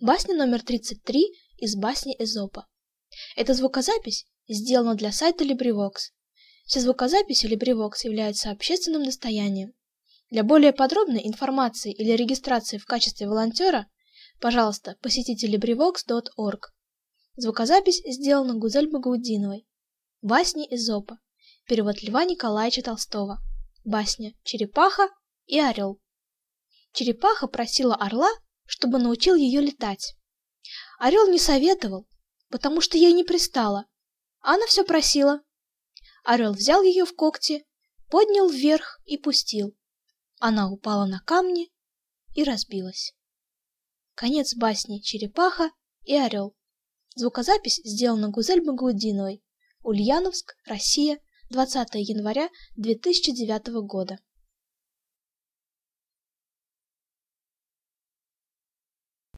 Басня номер 33 из басни Эзопа. Эта звукозапись сделана для сайта LibriVox. Все звукозаписи LibriVox являются общественным достоянием. Для более подробной информации или регистрации в качестве волонтера, пожалуйста, посетите LibriVox.org. Звукозапись сделана Гузель Багаудиновой. Басни Эзопа. Перевод Льва Николаевича Толстого. Басня «Черепаха и орел». Черепаха просила орла, чтобы научил ее летать. Орел не советовал, потому что ей не пристало. Она все просила. Орел взял ее в когти, поднял вверх и пустил. Она упала на камни и разбилась. Конец басни «Черепаха и орел». Звукозапись сделана Гузель Багаудиновой. Ульяновск, Россия, 20 января 2009 года.